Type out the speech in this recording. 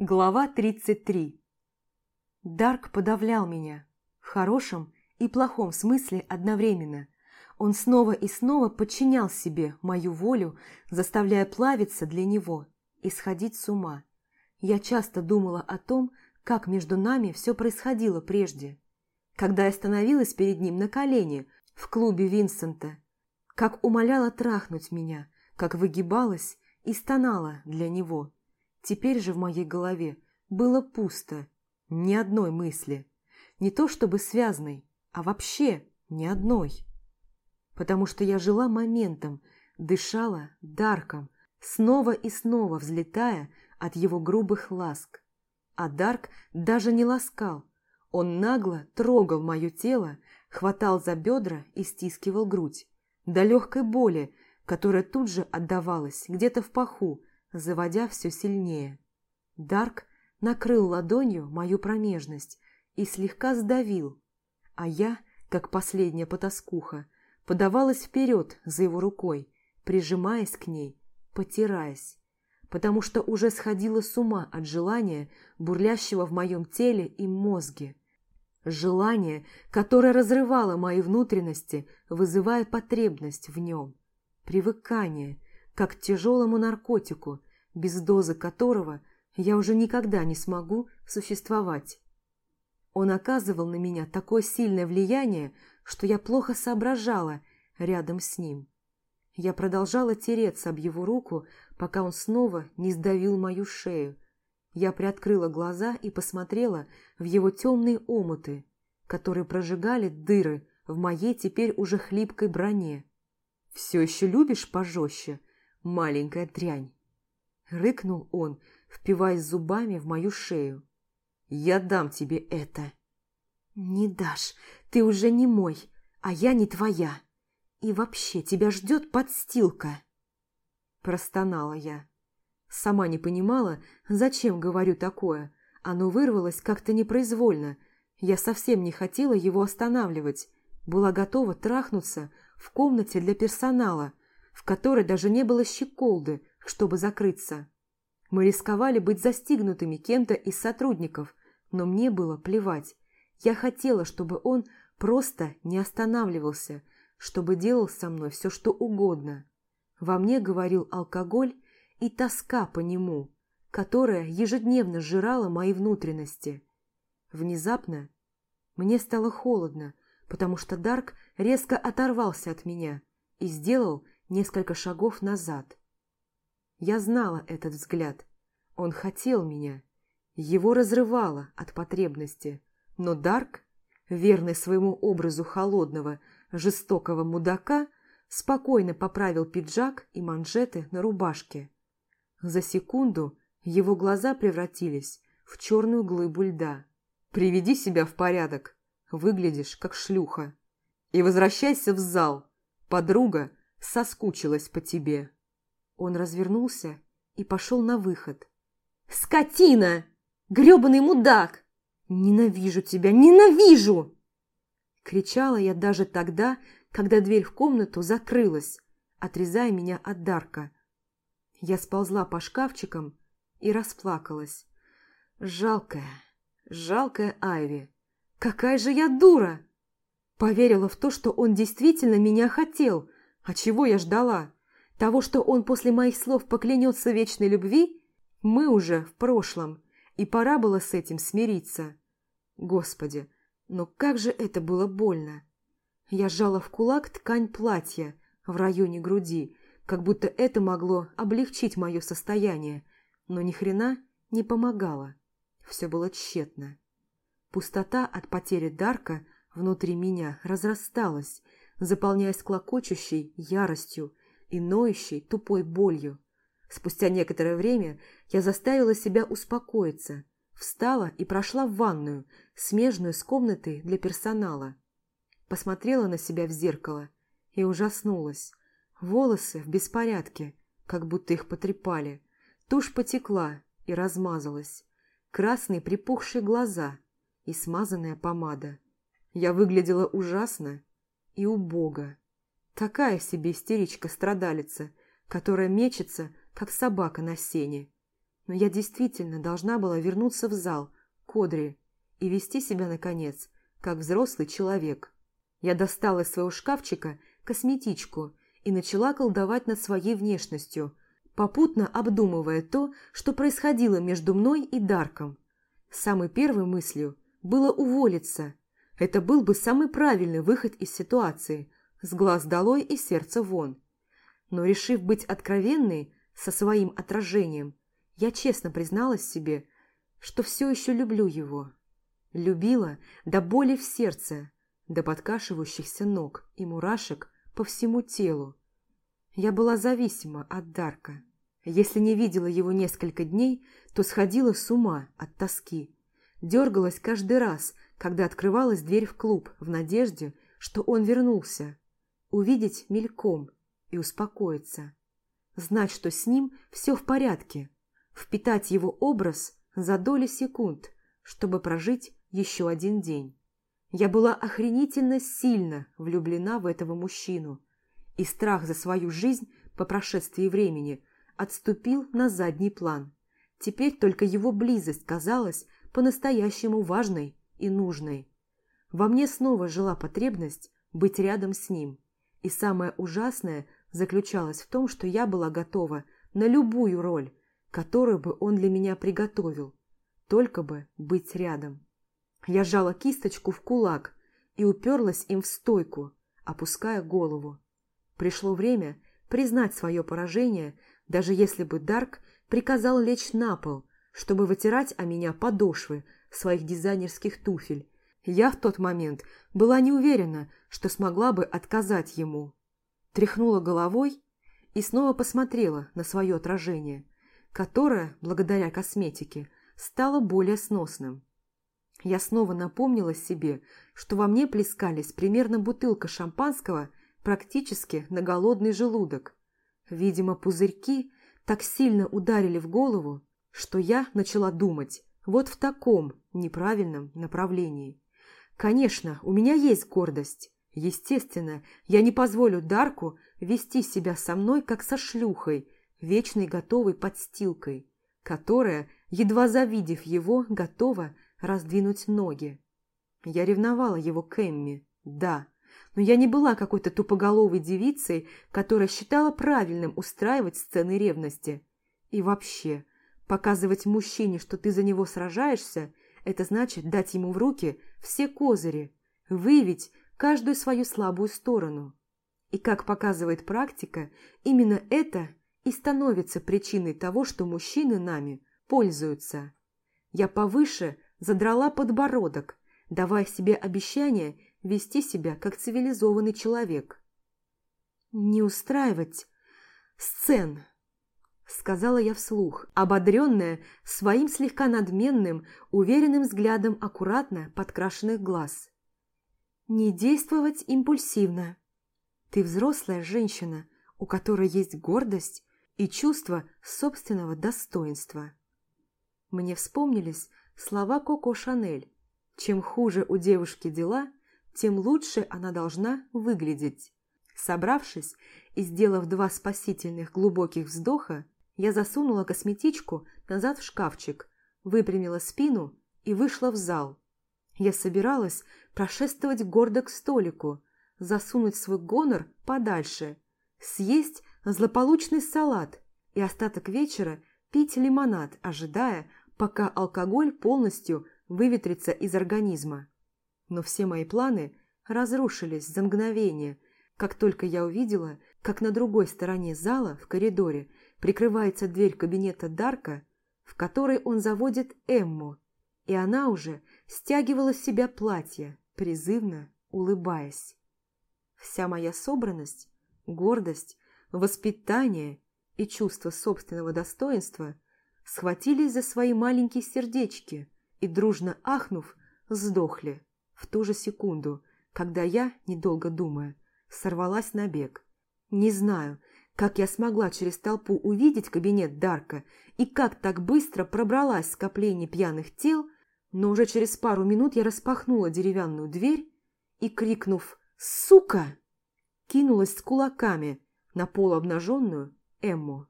Глава 33 Дарк подавлял меня, в хорошем и плохом смысле одновременно. Он снова и снова подчинял себе мою волю, заставляя плавиться для него и сходить с ума. Я часто думала о том, как между нами все происходило прежде. Когда я становилась перед ним на колени в клубе Винсента, как умоляла трахнуть меня, как выгибалась и стонала для него – Теперь же в моей голове было пусто, ни одной мысли. Не то чтобы связанной, а вообще ни одной. Потому что я жила моментом, дышала Дарком, снова и снова взлетая от его грубых ласк. А Дарк даже не ласкал. Он нагло трогал мое тело, хватал за бедра и стискивал грудь. До легкой боли, которая тут же отдавалась где-то в паху, заводя все сильнее. Дарк накрыл ладонью мою промежность и слегка сдавил, а я, как последняя потаскуха, подавалась вперед за его рукой, прижимаясь к ней, потираясь, потому что уже сходила с ума от желания, бурлящего в моем теле и мозге. Желание, которое разрывало мои внутренности, вызывая потребность в нем. Привыкание – как к тяжелому наркотику, без дозы которого я уже никогда не смогу существовать. Он оказывал на меня такое сильное влияние, что я плохо соображала рядом с ним. Я продолжала тереться об его руку, пока он снова не сдавил мою шею. Я приоткрыла глаза и посмотрела в его темные омуты, которые прожигали дыры в моей теперь уже хлипкой броне. «Все еще любишь пожестче?» Маленькая дрянь. Рыкнул он, впиваясь зубами в мою шею. «Я дам тебе это!» «Не дашь, ты уже не мой, а я не твоя. И вообще тебя ждет подстилка!» Простонала я. Сама не понимала, зачем говорю такое. Оно вырвалось как-то непроизвольно. Я совсем не хотела его останавливать. Была готова трахнуться в комнате для персонала, в которой даже не было щеколды, чтобы закрыться. Мы рисковали быть застигнутыми кем-то из сотрудников, но мне было плевать. Я хотела, чтобы он просто не останавливался, чтобы делал со мной все, что угодно. Во мне говорил алкоголь и тоска по нему, которая ежедневно сжирала мои внутренности. Внезапно мне стало холодно, потому что Дарк резко оторвался от меня и сделал несколько шагов назад. Я знала этот взгляд. Он хотел меня. Его разрывало от потребности. Но Дарк, верный своему образу холодного, жестокого мудака, спокойно поправил пиджак и манжеты на рубашке. За секунду его глаза превратились в черную глыбу льда. «Приведи себя в порядок, выглядишь как шлюха. И возвращайся в зал. Подруга соскучилась по тебе». Он развернулся и пошел на выход. «Скотина! грёбаный мудак! Ненавижу тебя, ненавижу!» Кричала я даже тогда, когда дверь в комнату закрылась, отрезая меня от Дарка. Я сползла по шкафчикам и расплакалась. Жалкая, жалкая Айви. Какая же я дура! Поверила в то, что он действительно меня хотел, а чего я ждала? Того, что он после моих слов поклянется вечной любви? Мы уже в прошлом, и пора было с этим смириться. Господи, но как же это было больно! Я сжала в кулак ткань платья в районе груди, как будто это могло облегчить мое состояние, но ни хрена не помогало. Все было тщетно. Пустота от потери Дарка внутри меня разрасталась, заполняясь клокочущей яростью и ноющей тупой болью. Спустя некоторое время я заставила себя успокоиться, встала и прошла в ванную, смежную с комнатой для персонала. Посмотрела на себя в зеркало и ужаснулась. Волосы в беспорядке, как будто их потрепали. Тушь потекла и размазалась. Красные припухшие глаза и смазанная помада. Я выглядела ужасно и убого. Такая себе истеричка-страдалица, которая мечется, как собака на сене. но я действительно должна была вернуться в зал, к Одри, и вести себя, наконец, как взрослый человек. Я достала из своего шкафчика косметичку и начала колдовать над своей внешностью, попутно обдумывая то, что происходило между мной и Дарком. Самой первой мыслью было уволиться. Это был бы самый правильный выход из ситуации, с глаз долой и сердца вон. Но решив быть откровенной со своим отражением, я честно призналась себе, что все еще люблю его. Любила до боли в сердце, до подкашивающихся ног и мурашек по всему телу. Я была зависима от Дарка. Если не видела его несколько дней, то сходила с ума от тоски. Дергалась каждый раз, когда открывалась дверь в клуб в надежде, что он вернулся. Увидеть мельком и успокоиться. Знать, что с ним все в порядке. Впитать его образ за доли секунд, чтобы прожить еще один день. Я была охренительно сильно влюблена в этого мужчину, и страх за свою жизнь по прошествии времени отступил на задний план. Теперь только его близость казалась по-настоящему важной и нужной. Во мне снова жила потребность быть рядом с ним, и самое ужасное заключалось в том, что я была готова на любую роль, которую бы он для меня приготовил, только бы быть рядом. Я сжала кисточку в кулак и уперлась им в стойку, опуская голову. Пришло время признать свое поражение, даже если бы Дарк приказал лечь на пол, чтобы вытирать о меня подошвы своих дизайнерских туфель. Я в тот момент была не уверена, что смогла бы отказать ему. Тряхнула головой и снова посмотрела на свое отражение, которое, благодаря косметике, стало более сносным. Я снова напомнила себе, что во мне плескались примерно бутылка шампанского практически на голодный желудок. Видимо, пузырьки так сильно ударили в голову, что я начала думать вот в таком неправильном направлении. Конечно, у меня есть гордость. Естественно, я не позволю Дарку вести себя со мной, как со шлюхой, вечной готовой подстилкой, которая, едва завидев его, готова раздвинуть ноги. Я ревновала его к Эмми, да, но я не была какой-то тупоголовой девицей, которая считала правильным устраивать сцены ревности. И вообще, показывать мужчине, что ты за него сражаешься, это значит дать ему в руки все козыри, выявить каждую свою слабую сторону. И как показывает практика, именно это и становится причиной того, что мужчины нами пользуются. Я повыше задрала подбородок, давая себе обещание вести себя как цивилизованный человек. «Не устраивать сцен», — сказала я вслух, ободренная своим слегка надменным, уверенным взглядом аккуратно подкрашенных глаз. «Не действовать импульсивно. Ты взрослая женщина, у которой есть гордость и чувство собственного достоинства». Мне вспомнились Слова Коко Шанель. Чем хуже у девушки дела, тем лучше она должна выглядеть. Собравшись и сделав два спасительных глубоких вздоха, я засунула косметичку назад в шкафчик, выпрямила спину и вышла в зал. Я собиралась прошествовать гордо к столику, засунуть свой гонор подальше, съесть злополучный салат и остаток вечера пить лимонад, ожидая, пока алкоголь полностью выветрится из организма. Но все мои планы разрушились за мгновение, как только я увидела, как на другой стороне зала, в коридоре, прикрывается дверь кабинета Дарка, в которой он заводит Эмму, и она уже стягивала с себя платье, призывно улыбаясь. Вся моя собранность, гордость, воспитание и чувство собственного достоинства – схватились за свои маленькие сердечки и, дружно ахнув, сдохли в ту же секунду, когда я, недолго думая, сорвалась на бег. Не знаю, как я смогла через толпу увидеть кабинет Дарка и как так быстро пробралась в скопление пьяных тел, но уже через пару минут я распахнула деревянную дверь и, крикнув «Сука!», кинулась с кулаками на полуобнаженную Эмму.